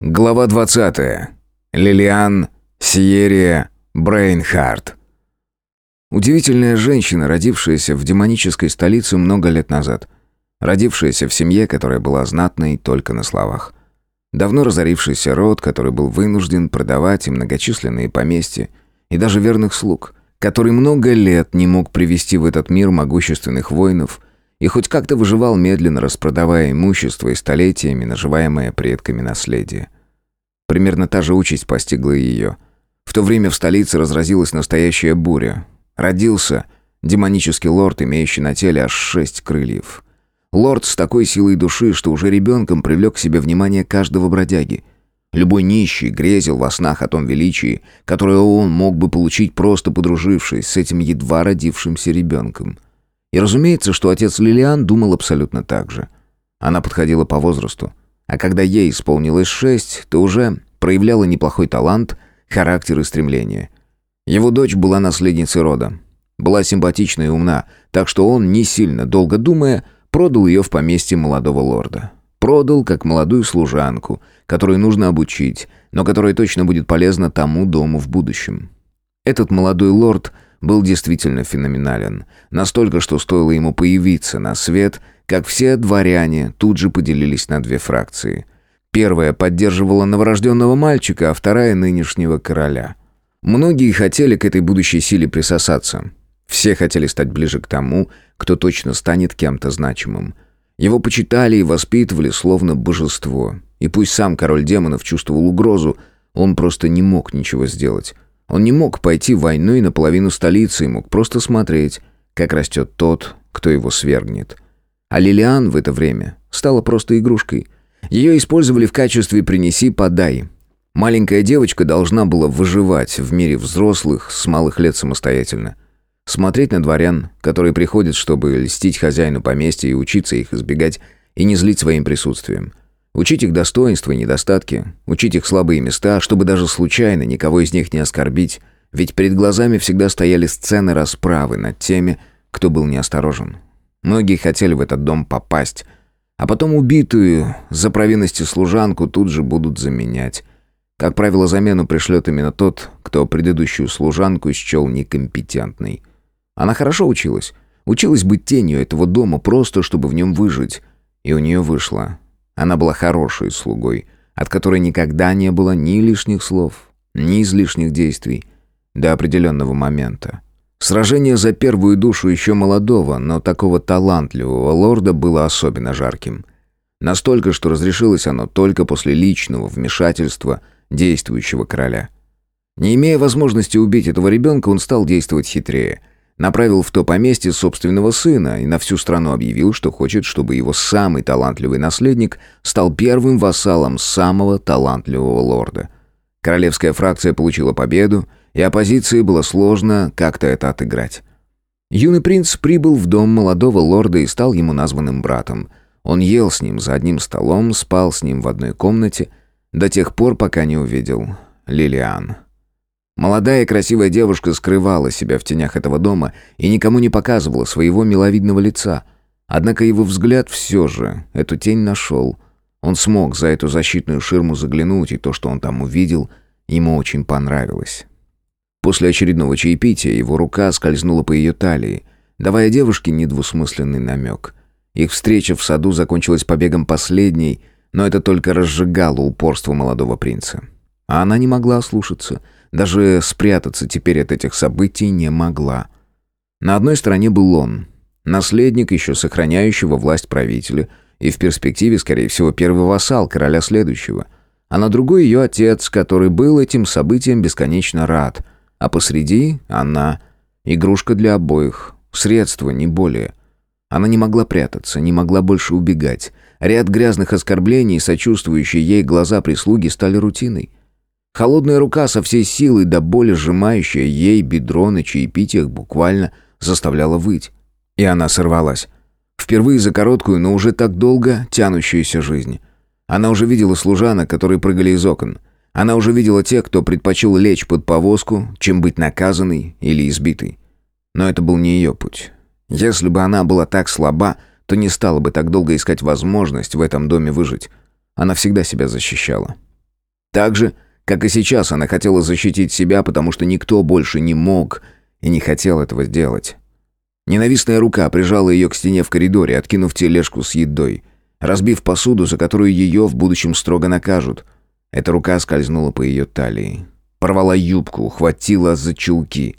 Глава 20. Лилиан Сиерия Брейнхарт. Удивительная женщина, родившаяся в демонической столице много лет назад. Родившаяся в семье, которая была знатной только на словах. Давно разорившийся род, который был вынужден продавать и многочисленные поместья, и даже верных слуг, который много лет не мог привести в этот мир могущественных воинов и хоть как-то выживал медленно, распродавая имущество и столетиями наживаемое предками наследие. Примерно та же участь постигла ее. В то время в столице разразилась настоящая буря. Родился демонический лорд, имеющий на теле аж шесть крыльев. Лорд с такой силой души, что уже ребенком привлек к себе внимание каждого бродяги. Любой нищий грезил во снах о том величии, которое он мог бы получить просто подружившись с этим едва родившимся ребенком. И разумеется, что отец Лилиан думал абсолютно так же. Она подходила по возрасту, а когда ей исполнилось шесть, то уже проявляла неплохой талант, характер и стремление. Его дочь была наследницей рода. Была симпатична и умна, так что он, не сильно долго думая, продал ее в поместье молодого лорда. Продал как молодую служанку, которую нужно обучить, но которая точно будет полезна тому дому в будущем. Этот молодой лорд был действительно феноменален. Настолько, что стоило ему появиться на свет, как все дворяне тут же поделились на две фракции. Первая поддерживала новорожденного мальчика, а вторая — нынешнего короля. Многие хотели к этой будущей силе присосаться. Все хотели стать ближе к тому, кто точно станет кем-то значимым. Его почитали и воспитывали словно божество. И пусть сам король демонов чувствовал угрозу, он просто не мог ничего сделать. Он не мог пойти войной наполовину столицы и мог просто смотреть, как растет тот, кто его свергнет. А Лилиан в это время стала просто игрушкой. Ее использовали в качестве «принеси-подай». Маленькая девочка должна была выживать в мире взрослых с малых лет самостоятельно. Смотреть на дворян, которые приходят, чтобы льстить хозяину поместья и учиться их избегать, и не злить своим присутствием. Учить их достоинства и недостатки, учить их слабые места, чтобы даже случайно никого из них не оскорбить, ведь перед глазами всегда стояли сцены расправы над теми, кто был неосторожен. Многие хотели в этот дом попасть, а потом убитую за провинности служанку тут же будут заменять. Как правило, замену пришлет именно тот, кто предыдущую служанку счел некомпетентной. Она хорошо училась. Училась быть тенью этого дома просто, чтобы в нем выжить. И у нее вышло. Она была хорошей слугой, от которой никогда не было ни лишних слов, ни излишних действий до определенного момента. Сражение за первую душу еще молодого, но такого талантливого лорда было особенно жарким. Настолько, что разрешилось оно только после личного вмешательства действующего короля. Не имея возможности убить этого ребенка, он стал действовать хитрее – Направил в то поместье собственного сына и на всю страну объявил, что хочет, чтобы его самый талантливый наследник стал первым вассалом самого талантливого лорда. Королевская фракция получила победу, и оппозиции было сложно как-то это отыграть. Юный принц прибыл в дом молодого лорда и стал ему названным братом. Он ел с ним за одним столом, спал с ним в одной комнате, до тех пор, пока не увидел Лилиан. Молодая и красивая девушка скрывала себя в тенях этого дома и никому не показывала своего миловидного лица. Однако его взгляд все же эту тень нашел. Он смог за эту защитную ширму заглянуть, и то, что он там увидел, ему очень понравилось. После очередного чаепития его рука скользнула по ее талии, давая девушке недвусмысленный намек. Их встреча в саду закончилась побегом последней, но это только разжигало упорство молодого принца. А она не могла ослушаться — даже спрятаться теперь от этих событий не могла. На одной стороне был он, наследник, еще сохраняющего власть правителя, и в перспективе, скорее всего, первый вассал короля следующего. А на другой ее отец, который был этим событием бесконечно рад. А посреди она — игрушка для обоих, средство, не более. Она не могла прятаться, не могла больше убегать. Ряд грязных оскорблений, сочувствующие ей глаза прислуги, стали рутиной. Холодная рука со всей силой до боли сжимающая ей бедро на чаепитиях буквально заставляла выть. И она сорвалась. Впервые за короткую, но уже так долго тянущуюся жизнь. Она уже видела служанок, которые прыгали из окон. Она уже видела тех, кто предпочел лечь под повозку, чем быть наказанной или избитой. Но это был не ее путь. Если бы она была так слаба, то не стала бы так долго искать возможность в этом доме выжить. Она всегда себя защищала. Так же, как и сейчас, она хотела защитить себя, потому что никто больше не мог и не хотел этого сделать. Ненавистная рука прижала ее к стене в коридоре, откинув тележку с едой, разбив посуду, за которую ее в будущем строго накажут. Эта рука скользнула по ее талии. Порвала юбку, ухватила за чулки.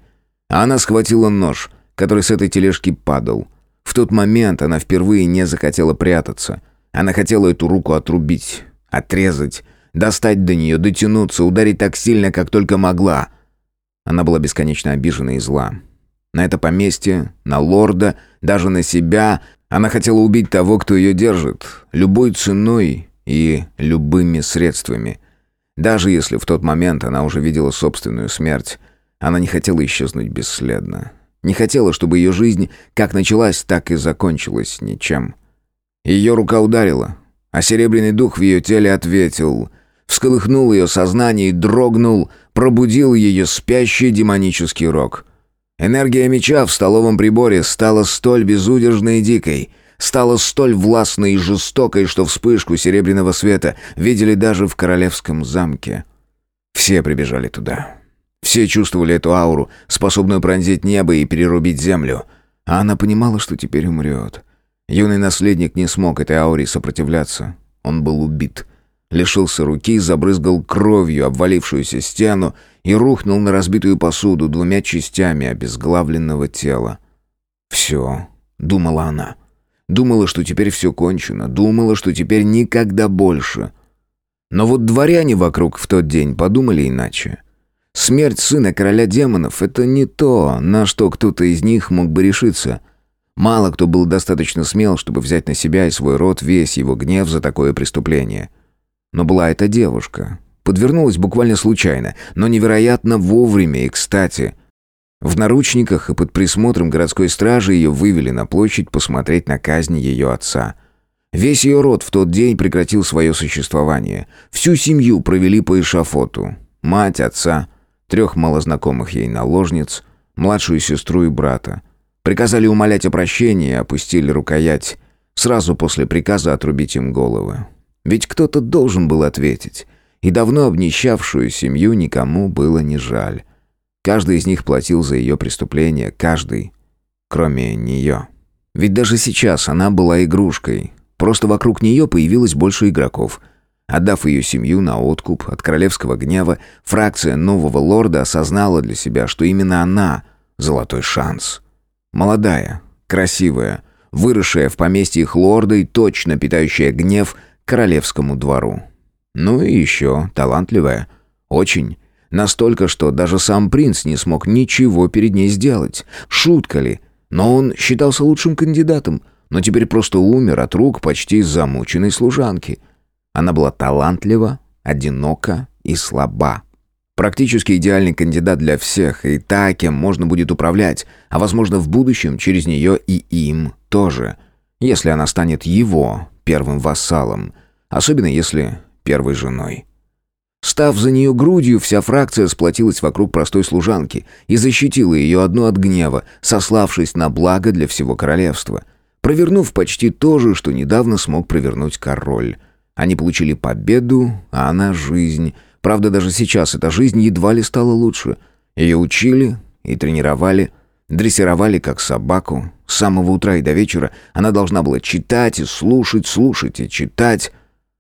А она схватила нож, который с этой тележки падал. В тот момент она впервые не захотела прятаться. Она хотела эту руку отрубить, отрезать, достать до нее, дотянуться, ударить так сильно, как только могла. Она была бесконечно обижена и зла. На это поместье, на лорда, даже на себя. Она хотела убить того, кто ее держит, любой ценой и любыми средствами. Даже если в тот момент она уже видела собственную смерть, она не хотела исчезнуть бесследно. Не хотела, чтобы ее жизнь как началась, так и закончилась ничем. Ее рука ударила, а серебряный дух в ее теле ответил, всколыхнул ее сознание и дрогнул, пробудил ее спящий демонический рок. Энергия меча в столовом приборе стала столь безудержной и дикой, стала столь властной и жестокой, что вспышку серебряного света видели даже в королевском замке. Все прибежали туда. Все чувствовали эту ауру, способную пронзить небо и перерубить землю. А она понимала, что теперь умрет. Юный наследник не смог этой ауре сопротивляться. Он был убит лишился руки, забрызгал кровью обвалившуюся стену и рухнул на разбитую посуду двумя частями обезглавленного тела. «Все», — думала она. Думала, что теперь все кончено, думала, что теперь никогда больше. Но вот дворяне вокруг в тот день подумали иначе. Смерть сына короля демонов — это не то, на что кто-то из них мог бы решиться. Мало кто был достаточно смел, чтобы взять на себя и свой род весь его гнев за такое преступление. Но была эта девушка. Подвернулась буквально случайно, но невероятно вовремя и кстати. В наручниках и под присмотром городской стражи ее вывели на площадь посмотреть на казнь ее отца. Весь ее род в тот день прекратил свое существование. Всю семью провели по эшафоту. Мать, отца, трех малознакомых ей наложниц, младшую сестру и брата. Приказали умолять о прощении и опустили рукоять, сразу после приказа отрубить им головы. Ведь кто-то должен был ответить. И давно обнищавшую семью никому было не жаль. Каждый из них платил за ее преступление, каждый, кроме нее. Ведь даже сейчас она была игрушкой. Просто вокруг нее появилось больше игроков. Отдав ее семью на откуп от королевского гнева, фракция нового лорда осознала для себя, что именно она — золотой шанс. Молодая, красивая, выросшая в поместье их лорда и точно питающая гнев — королевскому двору. Ну и еще талантливая. Очень. Настолько, что даже сам принц не смог ничего перед ней сделать. Шутка ли? Но он считался лучшим кандидатом, но теперь просто умер от рук почти замученной служанки. Она была талантлива, одинока и слаба. Практически идеальный кандидат для всех, и та, кем можно будет управлять, а возможно в будущем через нее и им тоже, если она станет его первым вассалом, особенно если первой женой. Став за нее грудью, вся фракция сплотилась вокруг простой служанки и защитила ее одну от гнева, сославшись на благо для всего королевства, провернув почти то же, что недавно смог провернуть король. Они получили победу, а она — жизнь. Правда, даже сейчас эта жизнь едва ли стала лучше. Ее учили и тренировали, Дрессировали как собаку. С самого утра и до вечера она должна была читать и слушать, слушать и читать.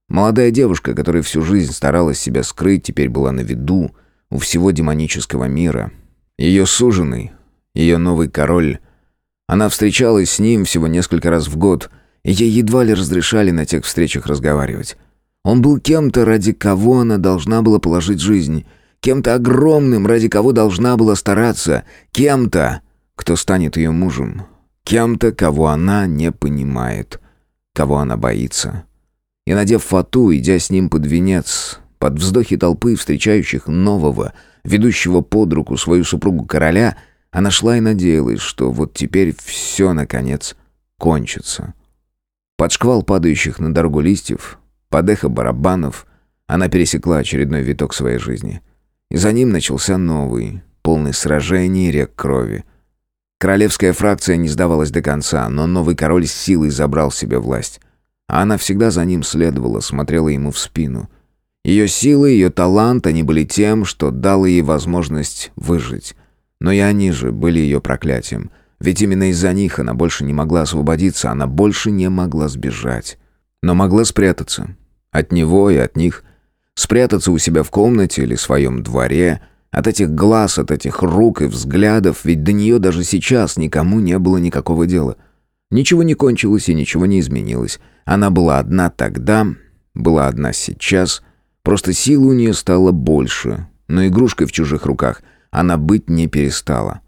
Молодая девушка, которая всю жизнь старалась себя скрыть, теперь была на виду у всего демонического мира. Ее суженый, ее новый король. Она встречалась с ним всего несколько раз в год, и ей едва ли разрешали на тех встречах разговаривать. Он был кем-то, ради кого она должна была положить жизнь, кем-то огромным, ради кого должна была стараться, кем-то, кто станет ее мужем, кем-то, кого она не понимает, кого она боится. И надев фату, идя с ним под венец, под вздохи толпы, встречающих нового, ведущего под руку свою супругу короля, она шла и надеялась, что вот теперь все, наконец, кончится. Под шквал падающих на дорогу листьев, под эхо барабанов, она пересекла очередной виток своей жизни. И за ним начался новый, полный сражений и рек крови. Королевская фракция не сдавалась до конца, но новый король с силой забрал себе власть. А она всегда за ним следовала, смотрела ему в спину. Ее силы, ее талант, они были тем, что дало ей возможность выжить. Но и они же были ее проклятием. Ведь именно из-за них она больше не могла освободиться, она больше не могла сбежать. Но могла спрятаться. От него и от них. Спрятаться у себя в комнате или в своем дворе. От этих глаз, от этих рук и взглядов, ведь до нее даже сейчас никому не было никакого дела. Ничего не кончилось и ничего не изменилось. Она была одна тогда, была одна сейчас — Просто силы у нее стало больше, но игрушкой в чужих руках она быть не перестала.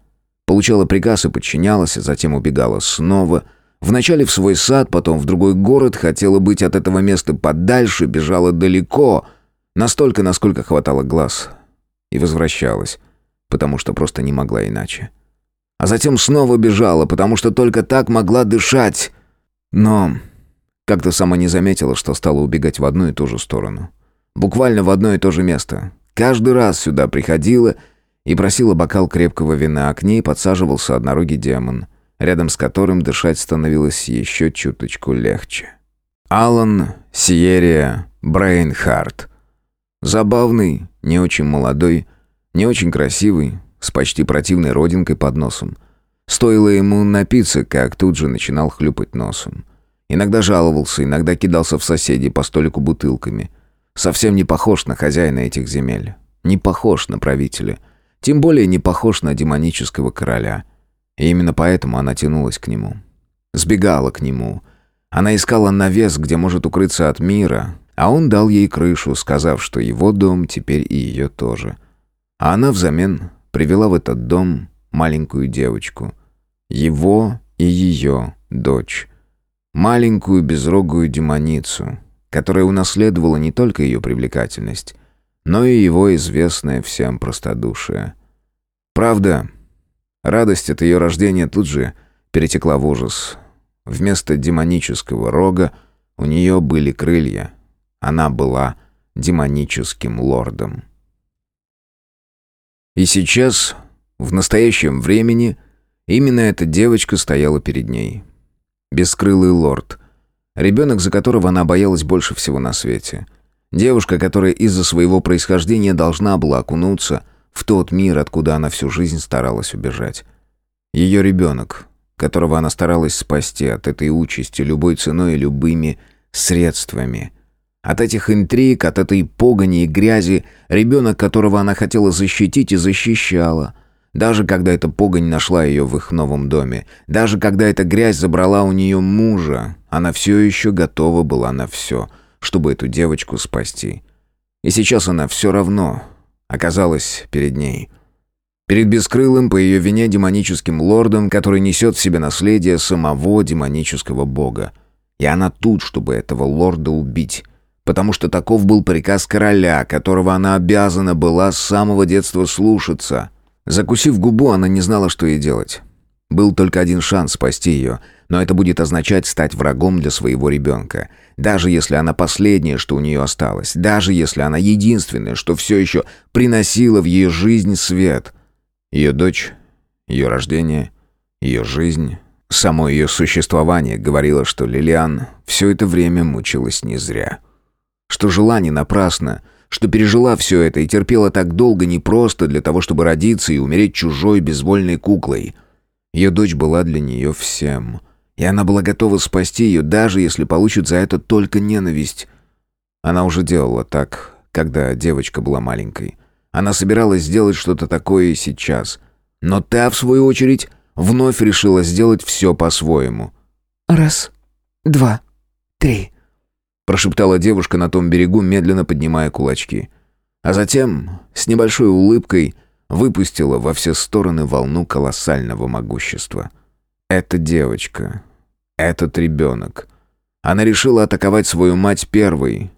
Получала приказ и подчинялась, а затем убегала снова. Вначале в свой сад, потом в другой город, хотела быть от этого места подальше, бежала далеко, настолько, насколько хватало глаз. И возвращалась, потому что просто не могла иначе. А затем снова бежала, потому что только так могла дышать. Но как-то сама не заметила, что стала убегать в одну и ту же сторону. Буквально в одно и то же место. Каждый раз сюда приходила и просила бокал крепкого вина, а к ней подсаживался однорогий демон, рядом с которым дышать становилось еще чуточку легче. Алан Сиерия Брейнхарт. Забавный, не очень молодой, не очень красивый, с почти противной родинкой под носом. Стоило ему напиться, как тут же начинал хлюпать носом. Иногда жаловался, иногда кидался в соседей по столику бутылками – Совсем не похож на хозяина этих земель. Не похож на правителя. Тем более не похож на демонического короля. И именно поэтому она тянулась к нему. Сбегала к нему. Она искала навес, где может укрыться от мира, а он дал ей крышу, сказав, что его дом теперь и ее тоже. А она взамен привела в этот дом маленькую девочку. Его и ее дочь. Маленькую безрогую демоницу, которая унаследовала не только ее привлекательность, но и его известное всем простодушие. Правда, радость от ее рождения тут же перетекла в ужас. Вместо демонического рога у нее были крылья. Она была демоническим лордом. И сейчас, в настоящем времени, именно эта девочка стояла перед ней. Бескрылый лорд, Ребенок, за которого она боялась больше всего на свете. Девушка, которая из-за своего происхождения должна была окунуться в тот мир, откуда она всю жизнь старалась убежать. Ее ребенок, которого она старалась спасти от этой участи любой ценой и любыми средствами. От этих интриг, от этой погони и грязи, ребенок, которого она хотела защитить и защищала – даже когда эта погонь нашла ее в их новом доме, даже когда эта грязь забрала у нее мужа, она все еще готова была на все, чтобы эту девочку спасти. И сейчас она все равно оказалась перед ней. Перед бескрылым по ее вине демоническим лордом, который несет в себе наследие самого демонического бога. И она тут, чтобы этого лорда убить. Потому что таков был приказ короля, которого она обязана была с самого детства слушаться — Закусив губу, она не знала, что ей делать. Был только один шанс спасти ее, но это будет означать стать врагом для своего ребенка. Даже если она последняя, что у нее осталось. Даже если она единственная, что все еще приносила в ее жизнь свет. Ее дочь, ее рождение, ее жизнь, само ее существование говорило, что Лилиан все это время мучилась не зря. Что жила не напрасно, что пережила все это и терпела так долго не просто для того, чтобы родиться и умереть чужой безвольной куклой. Ее дочь была для нее всем. И она была готова спасти ее, даже если получит за это только ненависть. Она уже делала так, когда девочка была маленькой. Она собиралась сделать что-то такое и сейчас. Но та, в свою очередь, вновь решила сделать все по-своему. «Раз, два, три», прошептала девушка на том берегу, медленно поднимая кулачки. А затем, с небольшой улыбкой, выпустила во все стороны волну колоссального могущества. Эта девочка, этот ребенок. Она решила атаковать свою мать первой.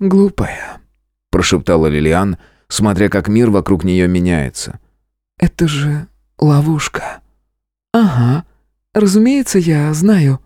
«Глупая», — прошептала Лилиан, смотря как мир вокруг нее меняется. «Это же ловушка». «Ага, разумеется, я знаю».